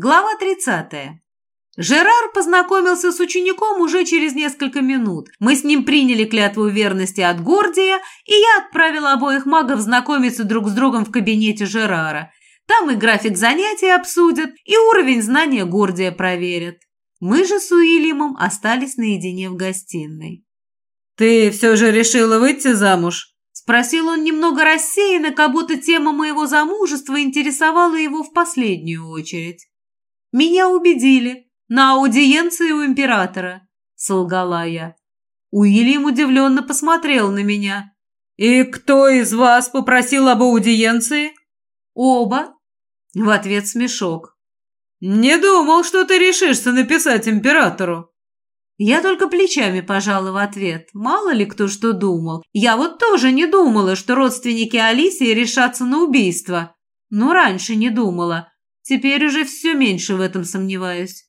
Глава 30. Жерар познакомился с учеником уже через несколько минут. Мы с ним приняли клятву верности от Гордия, и я отправила обоих магов знакомиться друг с другом в кабинете Жерара. Там и график занятий обсудят, и уровень знания Гордия проверят. Мы же с Уильямом остались наедине в гостиной. «Ты все же решила выйти замуж?» Спросил он немного рассеянно, как будто тема моего замужества интересовала его в последнюю очередь. «Меня убедили. На аудиенции у императора», — солгала я. Уильям удивленно посмотрел на меня. «И кто из вас попросил об аудиенции?» «Оба». В ответ смешок. «Не думал, что ты решишься написать императору». Я только плечами пожала в ответ. Мало ли кто что думал. Я вот тоже не думала, что родственники Алисии решатся на убийство. Но раньше не думала. Теперь уже все меньше в этом сомневаюсь.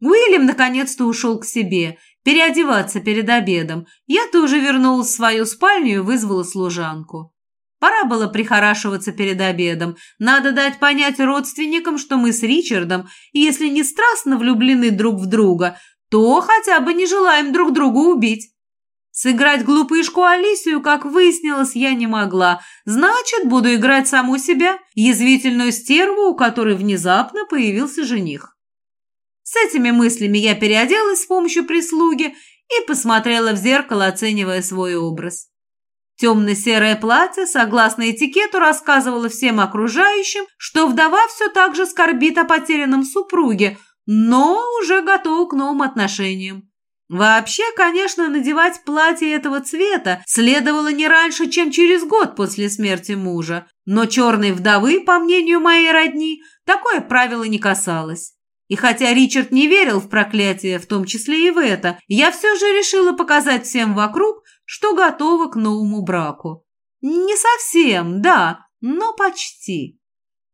Уильям наконец-то ушел к себе, переодеваться перед обедом. Я тоже вернулась в свою спальню и вызвала служанку. Пора было прихорашиваться перед обедом. Надо дать понять родственникам, что мы с Ричардом, если не страстно влюблены друг в друга, то хотя бы не желаем друг друга убить. Сыграть глупышку Алисию, как выяснилось, я не могла. Значит, буду играть саму себя, язвительную стерву, у которой внезапно появился жених. С этими мыслями я переоделась с помощью прислуги и посмотрела в зеркало, оценивая свой образ. Темно-серое платье, согласно этикету, рассказывало всем окружающим, что вдова все так же скорбит о потерянном супруге, но уже готова к новым отношениям. Вообще, конечно, надевать платье этого цвета следовало не раньше, чем через год после смерти мужа, но черной вдовы, по мнению моей родни, такое правило не касалось. И хотя Ричард не верил в проклятие, в том числе и в это, я все же решила показать всем вокруг, что готова к новому браку. Не совсем, да, но почти.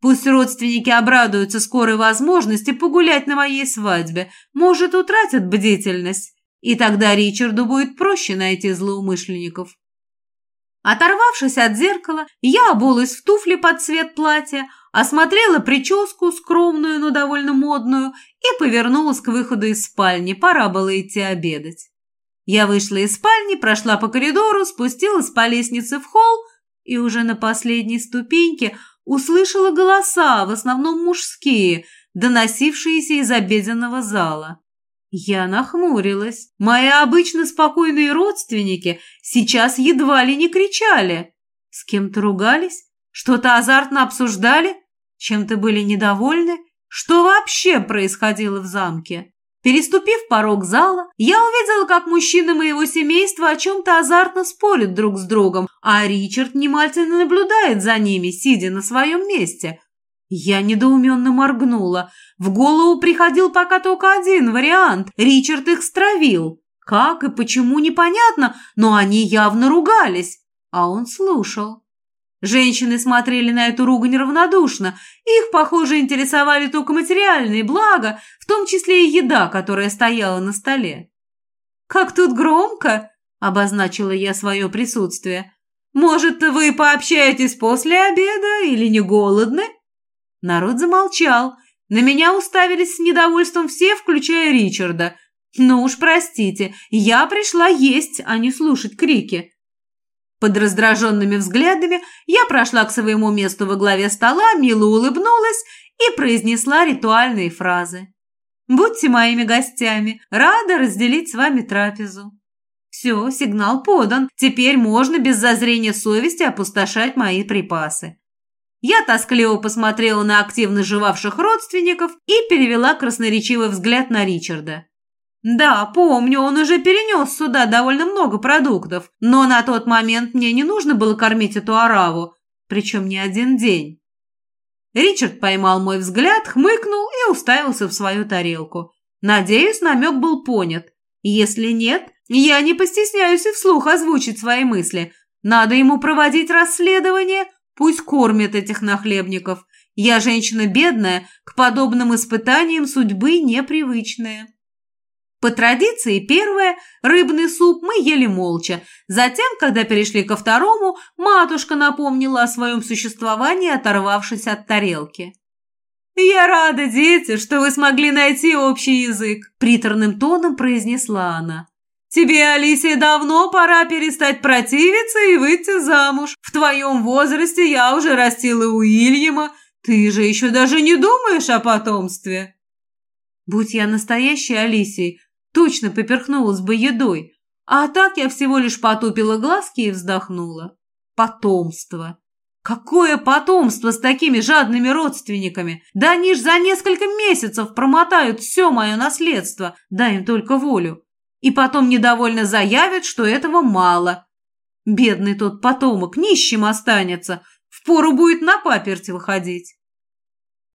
Пусть родственники обрадуются скорой возможности погулять на моей свадьбе, может, утратят бдительность. И тогда Ричарду будет проще найти злоумышленников. Оторвавшись от зеркала, я обулась в туфли под цвет платья, осмотрела прическу, скромную, но довольно модную, и повернулась к выходу из спальни. Пора было идти обедать. Я вышла из спальни, прошла по коридору, спустилась по лестнице в холл и уже на последней ступеньке услышала голоса, в основном мужские, доносившиеся из обеденного зала. Я нахмурилась. Мои обычно спокойные родственники сейчас едва ли не кричали. С кем-то ругались? Что-то азартно обсуждали? Чем-то были недовольны? Что вообще происходило в замке? Переступив порог зала, я увидела, как мужчины моего семейства о чем-то азартно спорят друг с другом, а Ричард внимательно наблюдает за ними, сидя на своем месте – я недоуменно моргнула. В голову приходил пока только один вариант. Ричард их стравил. Как и почему, непонятно, но они явно ругались. А он слушал. Женщины смотрели на эту ругань равнодушно. Их, похоже, интересовали только материальные блага, в том числе и еда, которая стояла на столе. «Как тут громко!» – обозначила я свое присутствие. «Может, вы пообщаетесь после обеда или не голодны?» Народ замолчал. На меня уставились с недовольством все, включая Ричарда. Ну уж простите, я пришла есть, а не слушать крики. Под раздраженными взглядами я прошла к своему месту во главе стола, мило улыбнулась и произнесла ритуальные фразы. «Будьте моими гостями, рада разделить с вами трапезу». Все, сигнал подан, теперь можно без зазрения совести опустошать мои припасы. Я тоскливо посмотрела на активно жевавших родственников и перевела красноречивый взгляд на Ричарда. Да, помню, он уже перенес сюда довольно много продуктов, но на тот момент мне не нужно было кормить эту ораву, причем не один день. Ричард поймал мой взгляд, хмыкнул и уставился в свою тарелку. Надеюсь, намек был понят. Если нет, я не постесняюсь и вслух озвучить свои мысли. Надо ему проводить расследование – Пусть кормят этих нахлебников. Я женщина бедная, к подобным испытаниям судьбы непривычная. По традиции, первое – рыбный суп мы ели молча. Затем, когда перешли ко второму, матушка напомнила о своем существовании, оторвавшись от тарелки. «Я рада, дети, что вы смогли найти общий язык», – приторным тоном произнесла она. «Тебе, Алисия, давно пора перестать противиться и выйти замуж. В твоем возрасте я уже растила Уильяма. Ты же еще даже не думаешь о потомстве». Будь я настоящей Алисией, точно поперхнулась бы едой, а так я всего лишь потупила глазки и вздохнула. Потомство. Какое потомство с такими жадными родственниками? Да они ж за несколько месяцев промотают все мое наследство, дай им только волю. И потом недовольно заявят, что этого мало. Бедный тот потомок нищим останется, впору будет на паперти выходить.